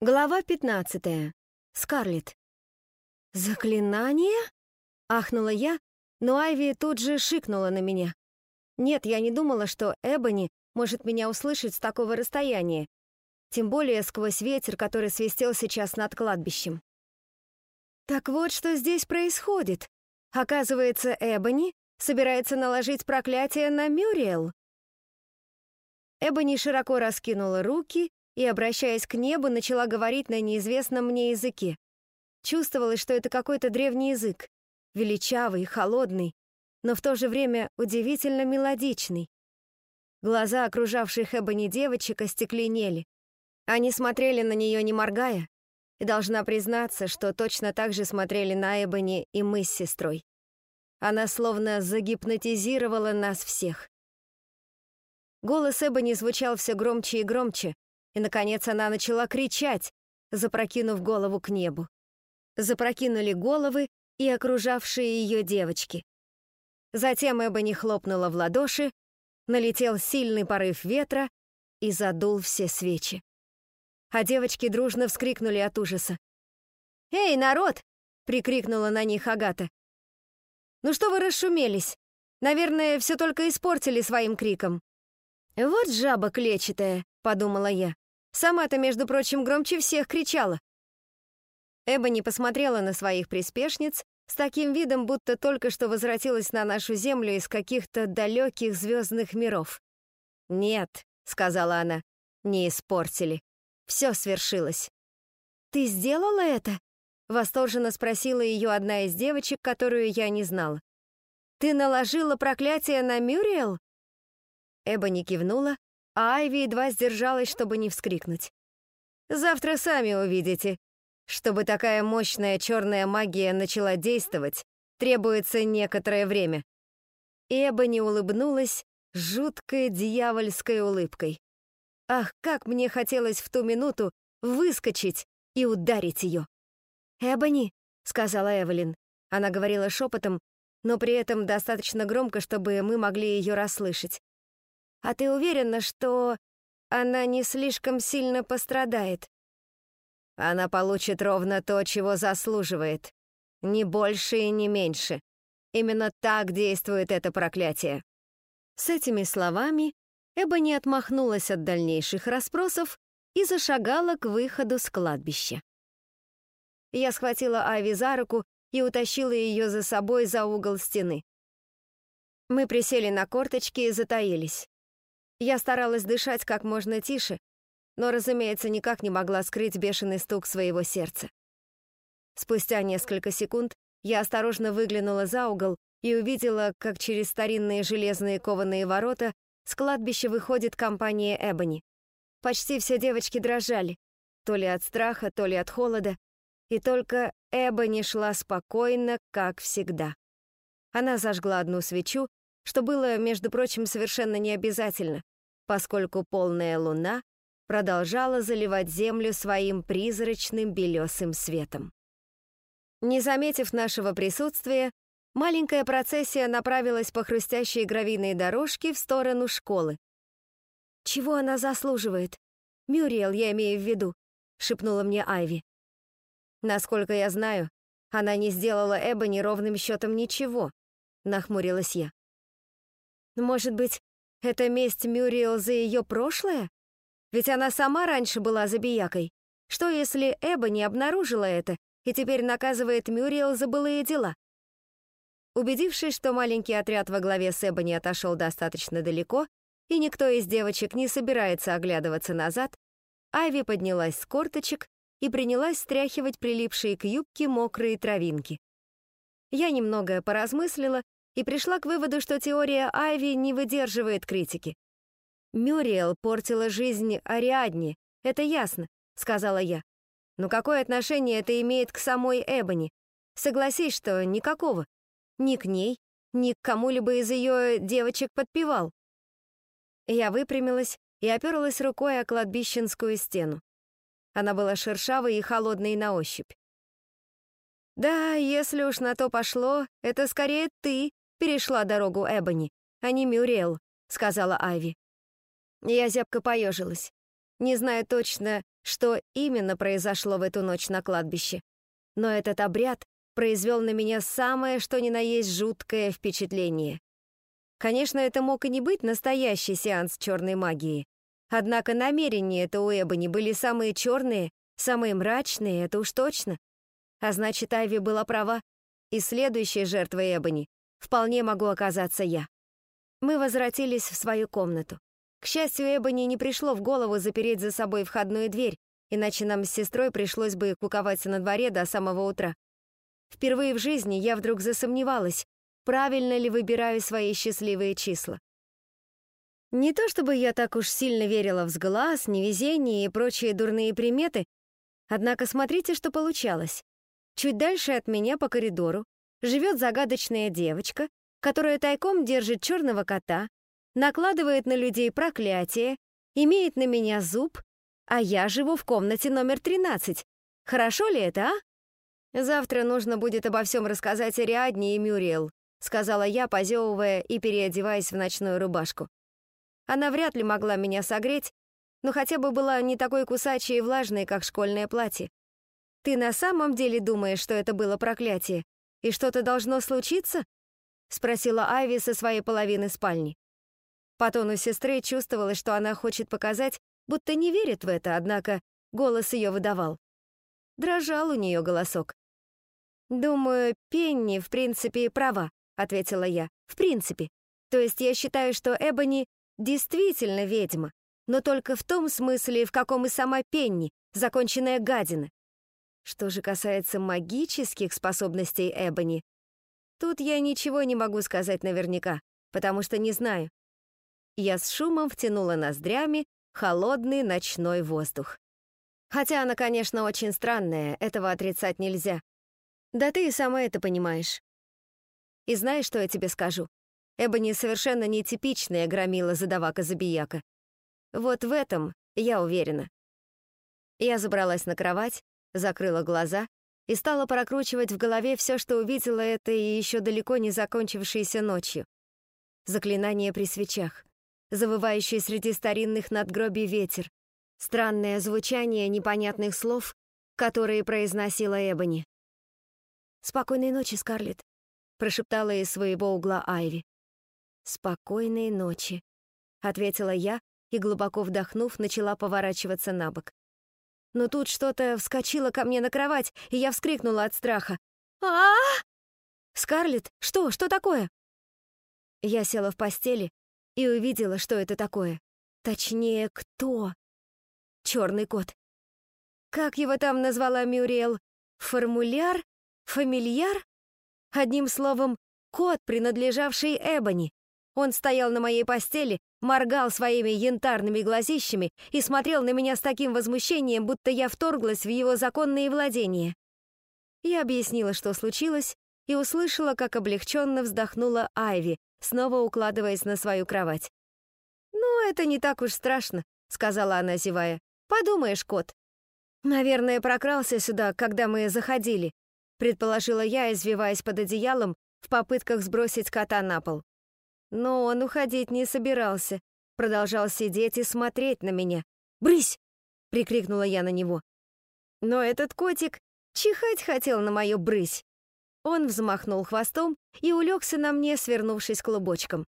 Глава 15. Скарлетт. «Заклинание?» — ахнула я, но Айви тут же шикнула на меня. Нет, я не думала, что Эбони может меня услышать с такого расстояния, тем более сквозь ветер, который свистел сейчас над кладбищем. Так вот, что здесь происходит. Оказывается, Эбони собирается наложить проклятие на Мюриэл. Эбони широко раскинула руки и, обращаясь к небу, начала говорить на неизвестном мне языке. Чувствовалось, что это какой-то древний язык, величавый, холодный, но в то же время удивительно мелодичный. Глаза окружавших Эбони девочек остекленели. Они смотрели на нее, не моргая, и должна признаться, что точно так же смотрели на Эбони и мы с сестрой. Она словно загипнотизировала нас всех. Голос Эбони звучал все громче и громче, и, наконец, она начала кричать, запрокинув голову к небу. Запрокинули головы и окружавшие ее девочки. Затем Эбони хлопнула в ладоши, налетел сильный порыв ветра и задул все свечи. А девочки дружно вскрикнули от ужаса. «Эй, народ!» — прикрикнула на них Агата. «Ну что вы расшумелись? Наверное, все только испортили своим криком». «Вот жаба клетчатая», — подумала я. Сама-то, между прочим, громче всех кричала. Эбони посмотрела на своих приспешниц с таким видом, будто только что возвратилась на нашу землю из каких-то далеких звездных миров. «Нет», — сказала она, — «не испортили. Все свершилось». «Ты сделала это?» — восторженно спросила ее одна из девочек, которую я не знала. «Ты наложила проклятие на Мюриэл?» Эбони кивнула, а Айви едва сдержалась, чтобы не вскрикнуть. «Завтра сами увидите. Чтобы такая мощная черная магия начала действовать, требуется некоторое время». Эба не улыбнулась жуткой дьявольской улыбкой. Ах, как мне хотелось в ту минуту выскочить и ударить ее. «Эбони», — сказала Эвелин. Она говорила шепотом, но при этом достаточно громко, чтобы мы могли ее расслышать. А ты уверена, что она не слишком сильно пострадает? Она получит ровно то, чего заслуживает. Ни больше и не меньше. Именно так действует это проклятие. С этими словами Эба отмахнулась от дальнейших расспросов и зашагала к выходу с кладбища. Я схватила Ави за руку и утащила ее за собой за угол стены. Мы присели на корточки и затаились. Я старалась дышать как можно тише, но, разумеется, никак не могла скрыть бешеный стук своего сердца. Спустя несколько секунд я осторожно выглянула за угол и увидела, как через старинные железные кованые ворота с кладбища выходит компания Эбони. Почти все девочки дрожали, то ли от страха, то ли от холода, и только Эбони шла спокойно, как всегда. Она зажгла одну свечу, что было, между прочим, совершенно необязательно, поскольку полная луна продолжала заливать землю своим призрачным белесым светом. Не заметив нашего присутствия, маленькая процессия направилась по хрустящей гравийной дорожке в сторону школы. «Чего она заслуживает? Мюриел, я имею в виду», — шепнула мне Айви. «Насколько я знаю, она не сделала Эбони ровным счетом ничего», — нахмурилась я. «Может быть, это месть Мюриэл за ее прошлое? Ведь она сама раньше была забиякой. Что если Эба не обнаружила это и теперь наказывает Мюриэл за былые дела? Убедившись, что маленький отряд во главе с Эбони отошел достаточно далеко, и никто из девочек не собирается оглядываться назад, Айви поднялась с корточек и принялась стряхивать прилипшие к юбке мокрые травинки. Я немного поразмыслила и пришла к выводу, что теория Айви не выдерживает критики. «Мюриэл портила жизнь Ариадне, это ясно», — сказала я. «Но какое отношение это имеет к самой Эбони? Согласись, что никакого. Ни к ней, ни к кому-либо из ее девочек подпевал». Я выпрямилась и оперлась рукой о кладбищенскую стену. Она была шершавой и холодной на ощупь. «Да, если уж на то пошло, это скорее ты перешла дорогу Эбони, а не Мюрриел», — сказала Ави. Я зябко поежилась. Не знаю точно, что именно произошло в эту ночь на кладбище. Но этот обряд произвел на меня самое, что ни на есть, жуткое впечатление. Конечно, это мог и не быть настоящий сеанс черной магии. Однако намерения это у Эбони были самые черные, самые мрачные, это уж точно. А значит, Айви была права, и следующей жертвой Эбони вполне могу оказаться я. Мы возвратились в свою комнату. К счастью, Эбони не пришло в голову запереть за собой входную дверь, иначе нам с сестрой пришлось бы куковаться на дворе до самого утра. Впервые в жизни я вдруг засомневалась, правильно ли выбираю свои счастливые числа. Не то чтобы я так уж сильно верила в сглаз, невезение и прочие дурные приметы, однако смотрите, что получалось. Чуть дальше от меня по коридору живет загадочная девочка, которая тайком держит черного кота, накладывает на людей проклятие, имеет на меня зуб, а я живу в комнате номер 13. Хорошо ли это, а? Завтра нужно будет обо всем рассказать Ариадне и Мюриэл, сказала я, позевывая и переодеваясь в ночную рубашку. Она вряд ли могла меня согреть, но хотя бы была не такой кусачей и влажной, как школьное платье. Ты на самом деле думаешь, что это было проклятие? И что-то должно случиться? Спросила Айви со своей половины спальни. По тону сестры чувствовалось, что она хочет показать, будто не верит в это, однако голос ее выдавал. Дрожал у нее голосок. «Думаю, Пенни, в принципе, права», — ответила я. «В принципе. То есть я считаю, что Эбони действительно ведьма, но только в том смысле, в каком и сама Пенни, законченная гадина. Что же касается магических способностей Эбони, тут я ничего не могу сказать наверняка, потому что не знаю. Я с шумом втянула ноздрями холодный ночной воздух. Хотя она, конечно, очень странная, этого отрицать нельзя. Да ты и сама это понимаешь. И знаешь, что я тебе скажу? Эбони совершенно нетипичная громила-задавака-забияка. Вот в этом я уверена. Я забралась на кровать, закрыла глаза и стала прокручивать в голове все, что увидела этой еще далеко не закончившейся ночью. Заклинание при свечах, завывающий среди старинных надгробий ветер, странное звучание непонятных слов, которые произносила Эбони. «Спокойной ночи, Скарлетт», — прошептала из своего угла Айви. «Спокойной ночи», — ответила я и, глубоко вдохнув, начала поворачиваться на бок. Но тут что-то вскочило ко мне на кровать, и я вскрикнула от страха. а а! «Скарлетт, что? Что такое?» Я села в постели и увидела, что это такое. Точнее, кто? Черный кот. Как его там назвала Мюриэл? Формуляр? Фамильяр? Одним словом, кот, принадлежавший Эбони. Он стоял на моей постели, моргал своими янтарными глазищами и смотрел на меня с таким возмущением, будто я вторглась в его законные владения. Я объяснила, что случилось, и услышала, как облегченно вздохнула Айви, снова укладываясь на свою кровать. «Ну, это не так уж страшно», — сказала она, зевая. «Подумаешь, кот». «Наверное, прокрался сюда, когда мы заходили», — предположила я, извиваясь под одеялом в попытках сбросить кота на пол. Но он уходить не собирался, продолжал сидеть и смотреть на меня. «Брысь!» — прикрикнула я на него. Но этот котик чихать хотел на мою брысь. Он взмахнул хвостом и улегся на мне, свернувшись клубочком.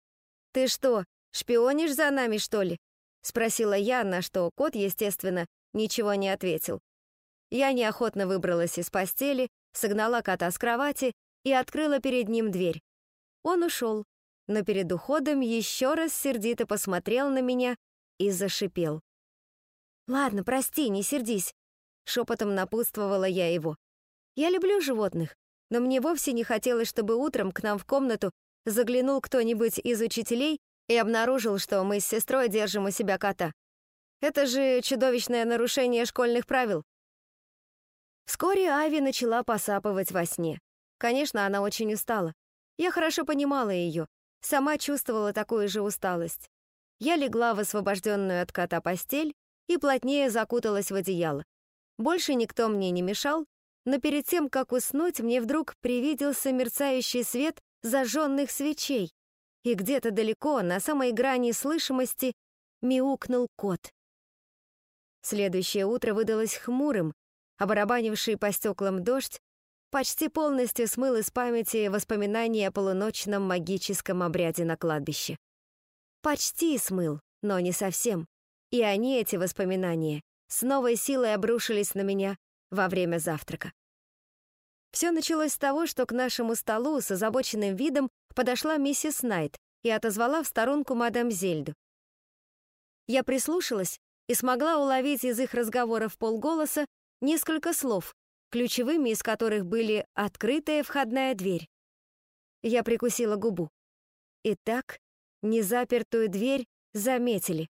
«Ты что, шпионишь за нами, что ли?» — спросила я, на что кот, естественно, ничего не ответил. Я неохотно выбралась из постели, согнала кота с кровати и открыла перед ним дверь. Он ушел, но перед уходом еще раз сердито посмотрел на меня и зашипел. «Ладно, прости, не сердись», — шепотом напутствовала я его. «Я люблю животных, но мне вовсе не хотелось, чтобы утром к нам в комнату заглянул кто-нибудь из учителей и обнаружил, что мы с сестрой держим у себя кота. Это же чудовищное нарушение школьных правил». Вскоре Ави начала посапывать во сне. Конечно, она очень устала. Я хорошо понимала ее, Сама чувствовала такую же усталость. Я легла в освобожденную от кота постель и плотнее закуталась в одеяло. Больше никто мне не мешал, но перед тем, как уснуть, мне вдруг привиделся мерцающий свет зажженных свечей, и где-то далеко, на самой грани слышимости, мяукнул кот. Следующее утро выдалось хмурым, а барабанивший по стеклам дождь почти полностью смыл из памяти воспоминания о полуночном магическом обряде на кладбище. Почти смыл, но не совсем. И они, эти воспоминания, с новой силой обрушились на меня во время завтрака. Все началось с того, что к нашему столу с озабоченным видом подошла миссис Найт и отозвала в сторонку мадам Зельду. Я прислушалась и смогла уловить из их разговоров полголоса несколько слов, ключевыми из которых были «открытая входная дверь». Я прикусила губу. Итак, незапертую дверь заметили.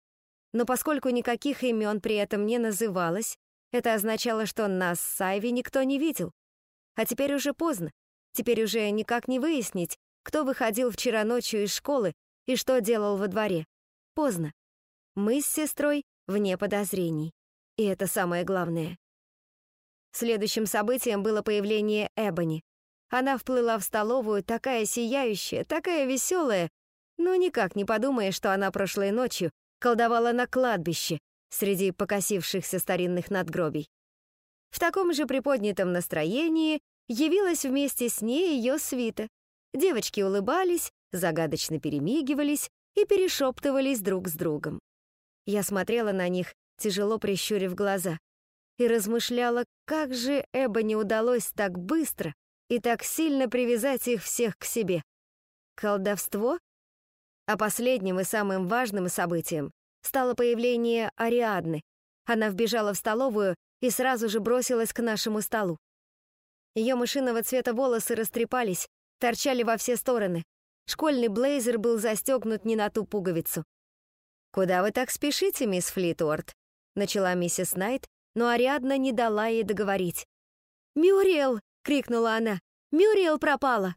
Но поскольку никаких имен при этом не называлось, это означало, что нас с Сайви никто не видел. А теперь уже поздно. Теперь уже никак не выяснить, кто выходил вчера ночью из школы и что делал во дворе. Поздно. Мы с сестрой вне подозрений. И это самое главное. Следующим событием было появление Эбони. Она вплыла в столовую, такая сияющая, такая веселая, но никак не подумая, что она прошлой ночью колдовала на кладбище среди покосившихся старинных надгробий. В таком же приподнятом настроении явилась вместе с ней ее свита. Девочки улыбались, загадочно перемигивались и перешептывались друг с другом. Я смотрела на них, тяжело прищурив глаза, и размышляла, как же Эбо не удалось так быстро и так сильно привязать их всех к себе. Колдовство? А последним и самым важным событием стало появление Ариадны. Она вбежала в столовую и сразу же бросилась к нашему столу. Ее мышиного цвета волосы растрепались, торчали во все стороны. Школьный блейзер был застегнут не на ту пуговицу. «Куда вы так спешите, мисс Флитуорт?» — начала миссис Найт, но Ариадна не дала ей договорить. «Мюрриел!» — крикнула она. «Мюрриел пропала!»